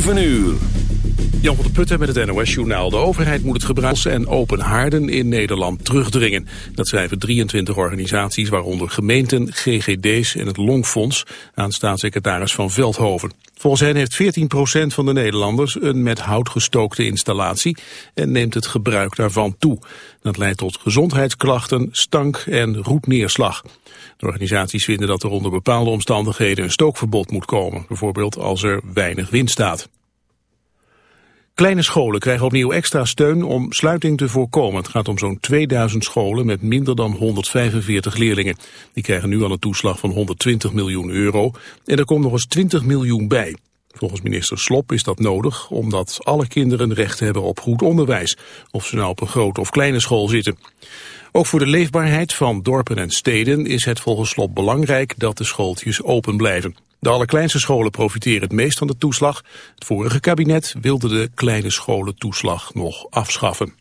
7 uur. Jan van der Putten met het NOS-journaal. De overheid moet het gebruik en open haarden in Nederland terugdringen. Dat schrijven 23 organisaties, waaronder gemeenten, GGD's en het Longfonds... aan staatssecretaris Van Veldhoven. Volgens hen heeft 14% van de Nederlanders een met hout gestookte installatie... en neemt het gebruik daarvan toe. Dat leidt tot gezondheidsklachten, stank en roetneerslag. De organisaties vinden dat er onder bepaalde omstandigheden een stookverbod moet komen. Bijvoorbeeld als er weinig wind staat. Kleine scholen krijgen opnieuw extra steun om sluiting te voorkomen. Het gaat om zo'n 2000 scholen met minder dan 145 leerlingen. Die krijgen nu al een toeslag van 120 miljoen euro en er komt nog eens 20 miljoen bij. Volgens minister Slop is dat nodig omdat alle kinderen recht hebben op goed onderwijs, of ze nou op een grote of kleine school zitten. Ook voor de leefbaarheid van dorpen en steden is het volgens Slop belangrijk dat de schooltjes open blijven. De allerkleinste scholen profiteren het meest van de toeslag. Het vorige kabinet wilde de kleine scholen toeslag nog afschaffen.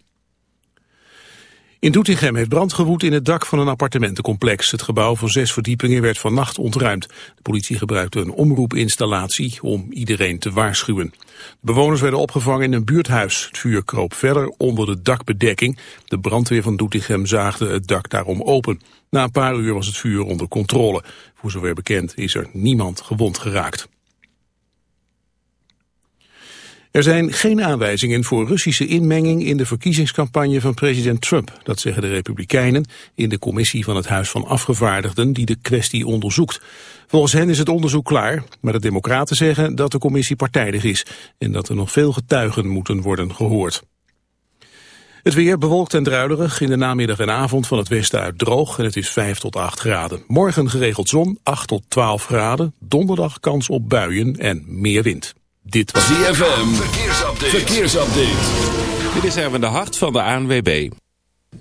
In Doetinchem heeft brand gewoed in het dak van een appartementencomplex. Het gebouw van zes verdiepingen werd vannacht ontruimd. De politie gebruikte een omroepinstallatie om iedereen te waarschuwen. De bewoners werden opgevangen in een buurthuis. Het vuur kroop verder onder de dakbedekking. De brandweer van Doetinchem zaagde het dak daarom open. Na een paar uur was het vuur onder controle. Voor zover bekend is er niemand gewond geraakt. Er zijn geen aanwijzingen voor Russische inmenging in de verkiezingscampagne van president Trump. Dat zeggen de Republikeinen in de commissie van het Huis van Afgevaardigden die de kwestie onderzoekt. Volgens hen is het onderzoek klaar, maar de Democraten zeggen dat de commissie partijdig is en dat er nog veel getuigen moeten worden gehoord. Het weer bewolkt en druilerig. In de namiddag en avond van het westen uit droog. En het is 5 tot 8 graden. Morgen geregeld zon, 8 tot 12 graden. Donderdag kans op buien en meer wind. Dit was ZFM. Verkeersupdate. Verkeersupdate. Dit is Erwin de Hart van de ANWB.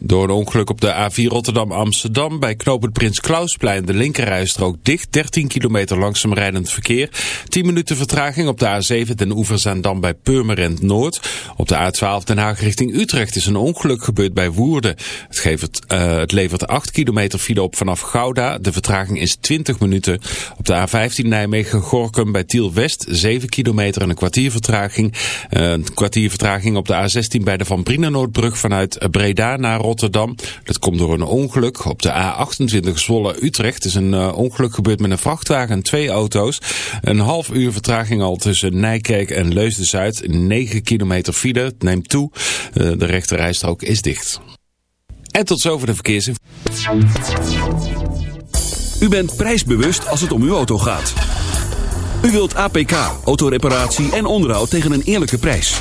Door een ongeluk op de A4 Rotterdam-Amsterdam bij knooppunt Prins Klausplein de linkerrijstrook dicht. 13 kilometer langzaam rijdend verkeer. 10 minuten vertraging op de A7 ten Oeverzaandam bij Purmerend Noord. Op de A12 Den Haag richting Utrecht is een ongeluk gebeurd bij Woerden. Het, geeft, uh, het levert 8 kilometer file op vanaf Gouda. De vertraging is 20 minuten. Op de A15 Nijmegen-Gorkum bij Tiel West 7 kilometer en een kwartier vertraging. Uh, een kwartier vertraging op de A16 bij de Van Brienenoordbrug vanuit Breda naar Rotterdam. Dat komt door een ongeluk. Op de A28 Zwolle-Utrecht is een uh, ongeluk gebeurd met een vrachtwagen en twee auto's. Een half uur vertraging al tussen Nijkerk en Leusden-Zuid. 9 kilometer file. Het neemt toe. Uh, de rechterrijstrook is dicht. En tot zover de verkeersinformatie. U bent prijsbewust als het om uw auto gaat. U wilt APK, autoreparatie en onderhoud tegen een eerlijke prijs.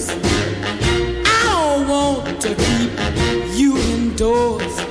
doors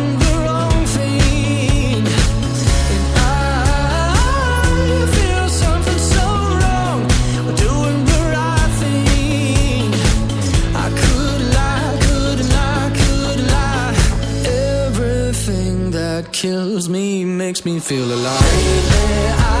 kills me, makes me feel alive. I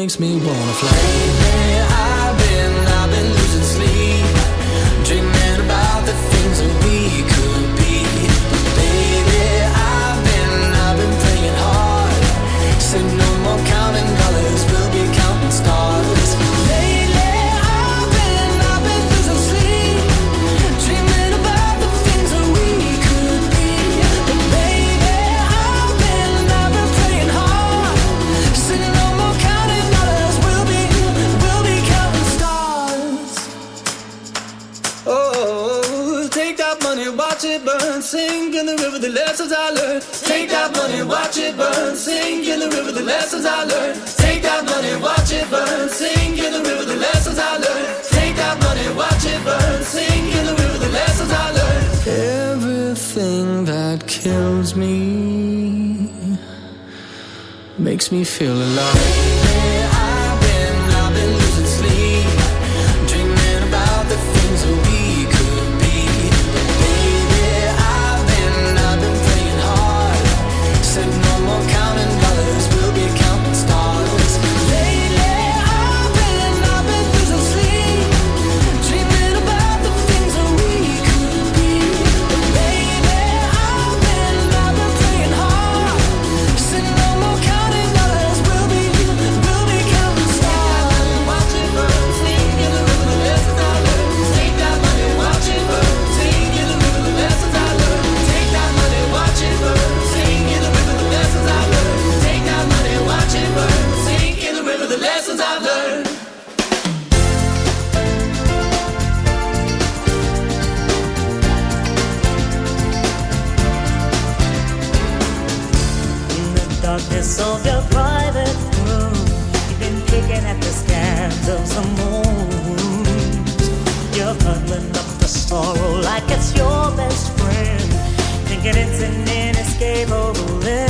makes me wanna fly. me feel alive. private room. You've been picking at the scabs of some wounds. You're huddling up the sorrow like it's your best friend, thinking it's an inescapable. Limb.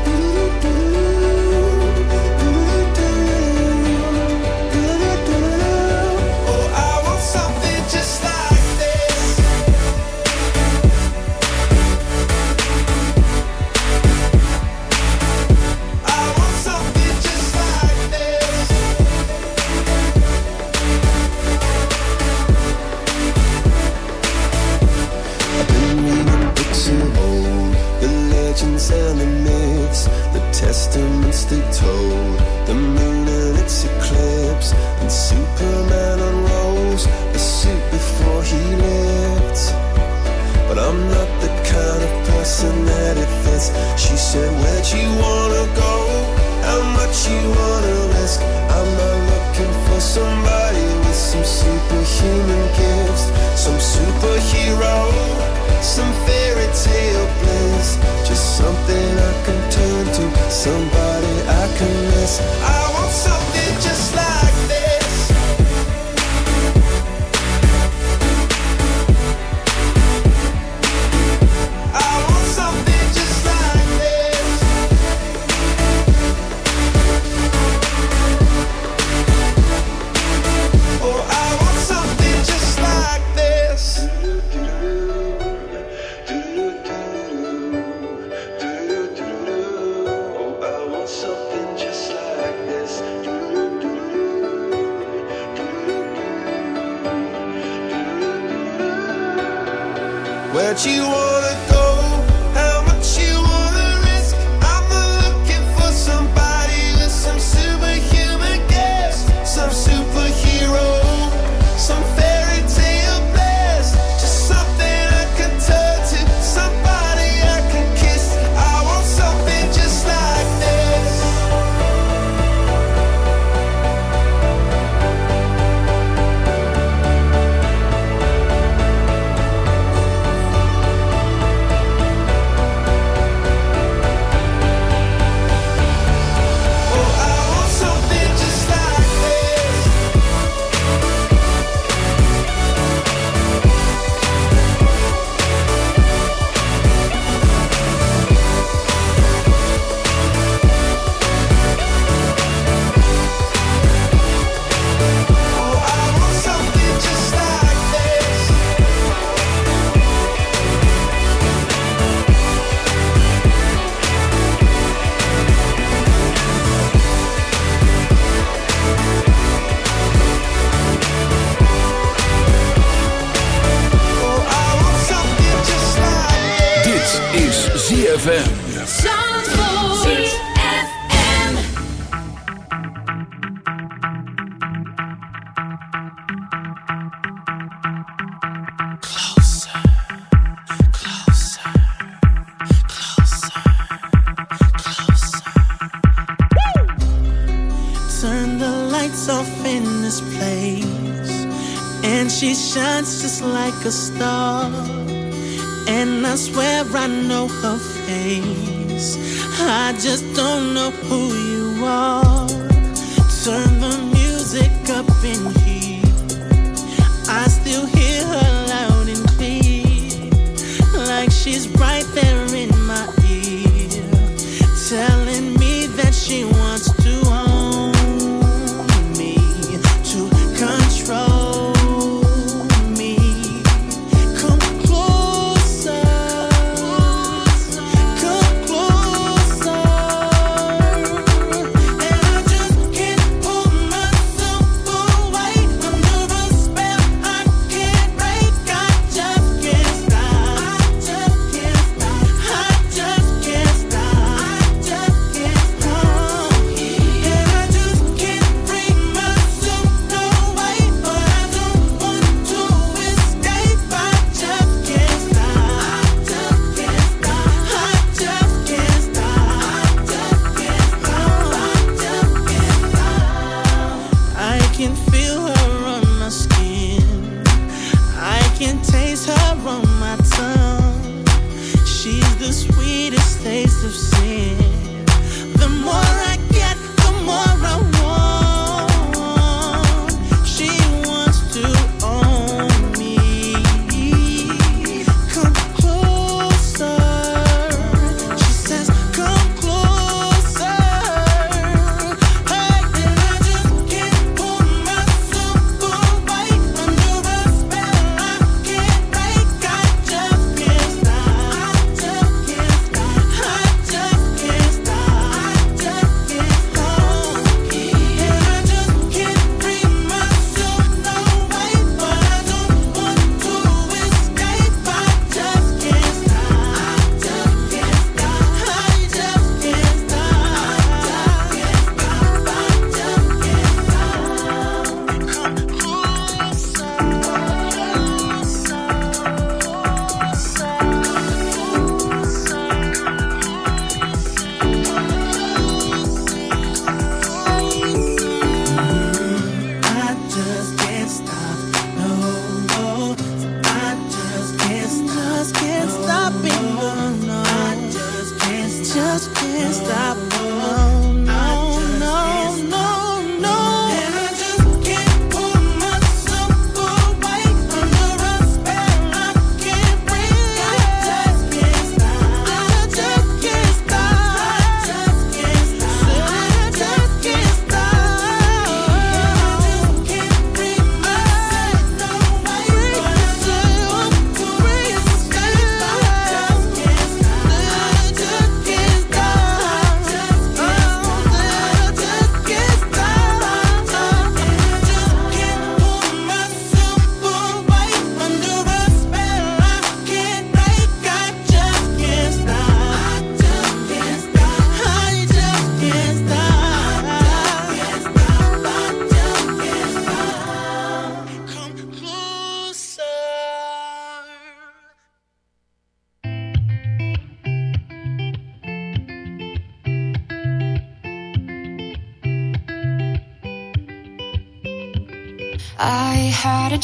That. She said, Where'd you wanna go? How much you wanna risk? I'm not looking for somebody with some superhuman gifts, some superhero, some fairy tale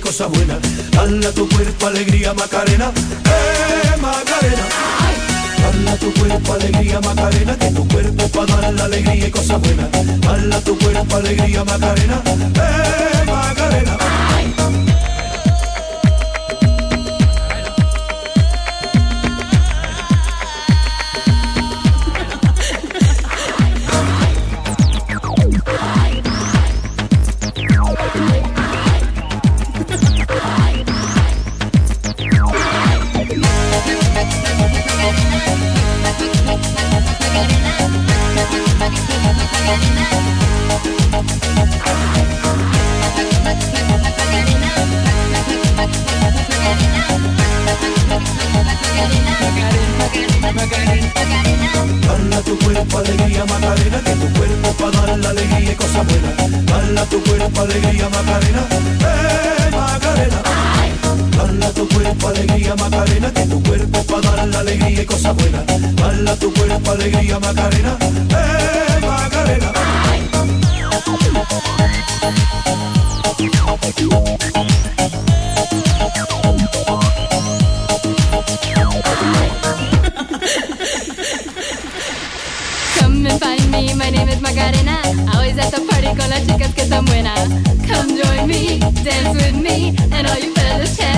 Cosas buenas. Hala tu cuerpo alegría Macarena, eh Macarena. Hala tu cuerpo alegría Macarena, que tu cuerpo para dar la alegría y cosas buenas. Hala tu cuerpo alegría Macarena, eh Macarena. Alegría y cosas buenas. Hala tu cuerpo alegría Macarena, eh Macarena. Come and find me, my name is Macarena. Always at the party con las chicas que están buenas. Come join me, dance with me, and all you fellas along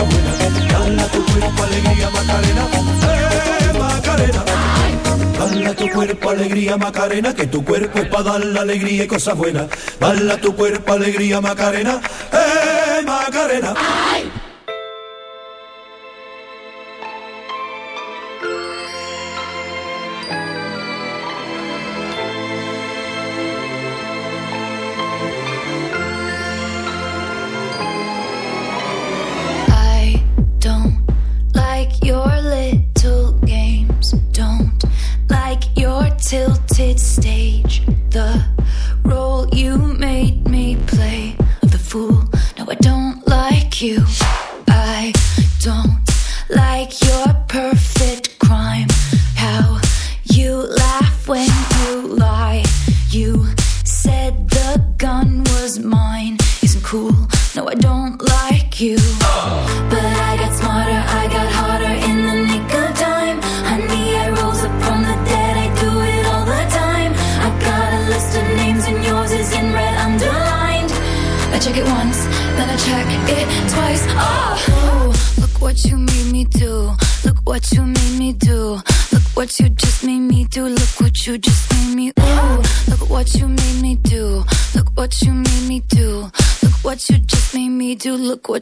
buenas. Hala tu cuerpo alegría Macarena, eh Macarena. Hala tu cuerpo alegría Macarena, que tu cuerpo es para dar la alegría y cosas buenas. Hala tu cuerpo alegría Macarena, eh Macarena.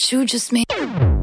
You just made.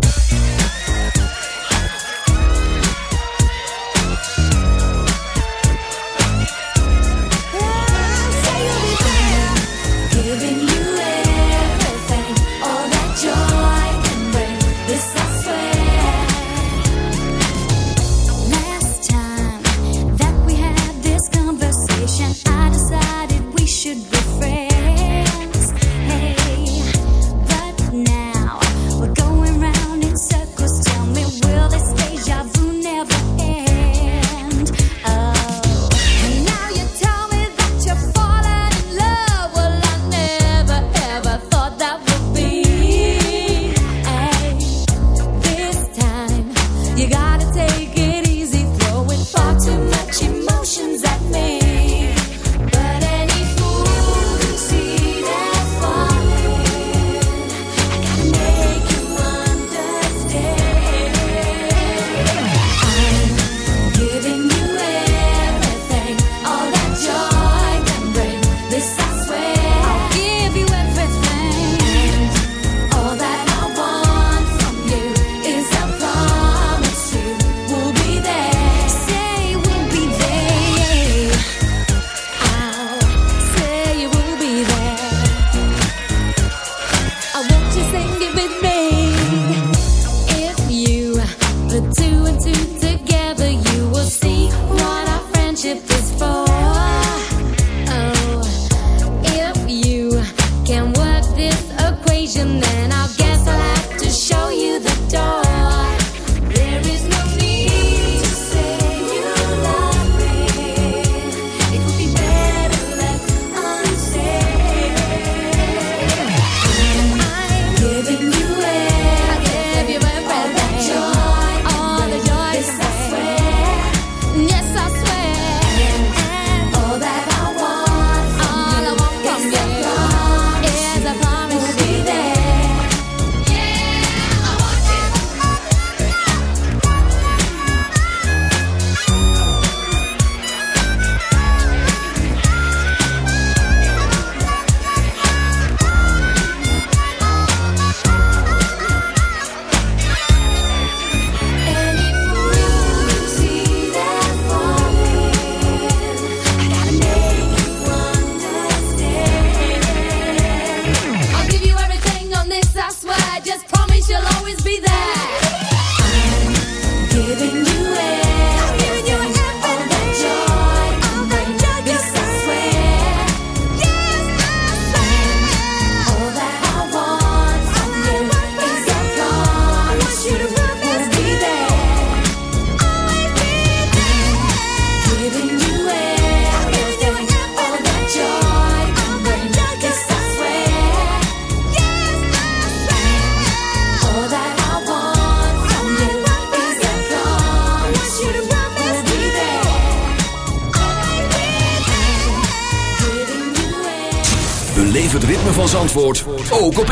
occasion, then I'll get.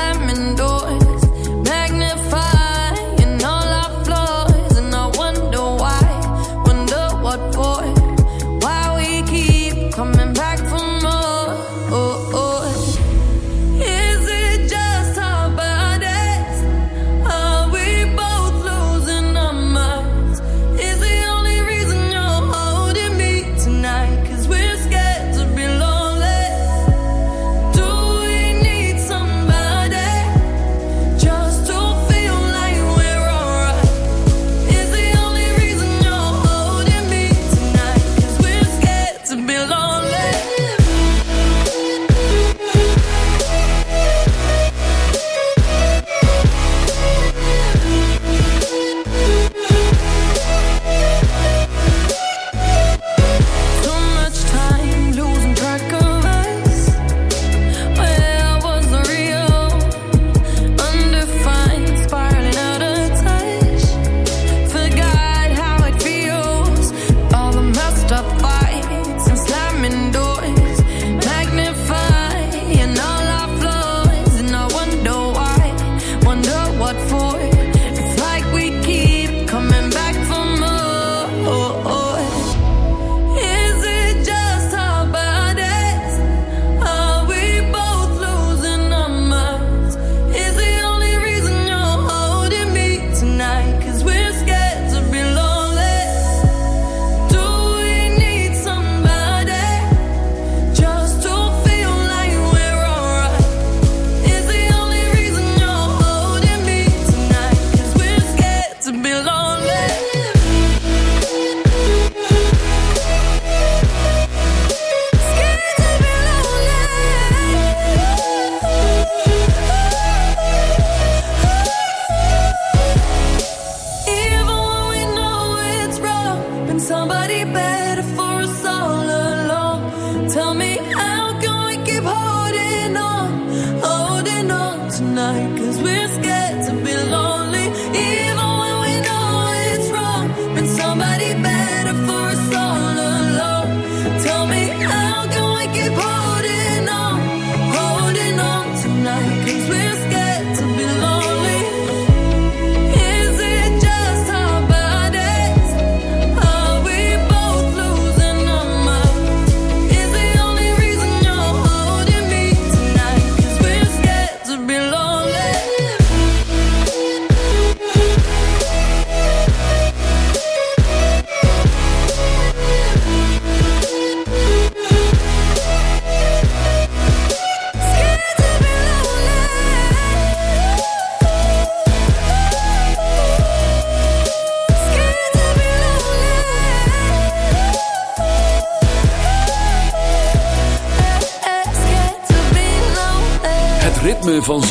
slamming doors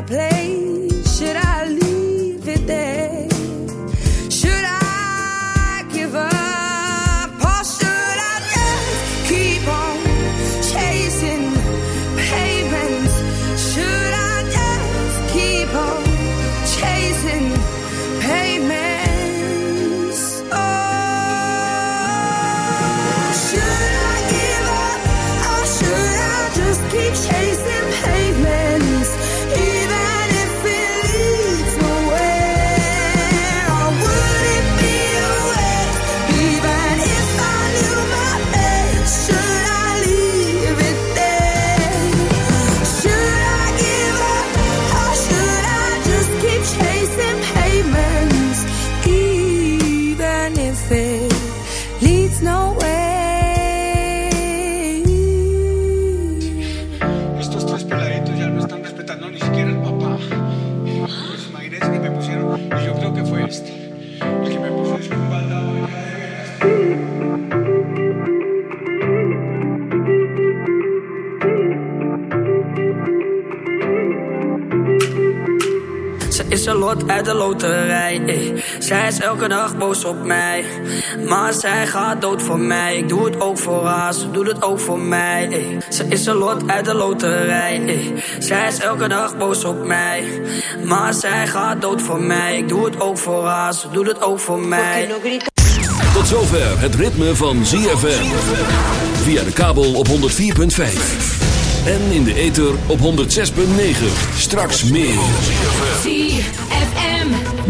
Play. place lot uit de loterij. Eh, zij is elke dag boos op mij Maar zij gaat dood voor mij Ik doe het ook voor haar, ze doet het ook voor mij ey. Ze is een lot uit de loterij. Eh, zij is elke dag boos op mij Maar zij gaat dood voor mij Ik doe het ook voor haar, ze doet het ook voor mij Tot zover het ritme van ZFM Via de kabel op 104.5 en in de eter op 106.9. Straks meer.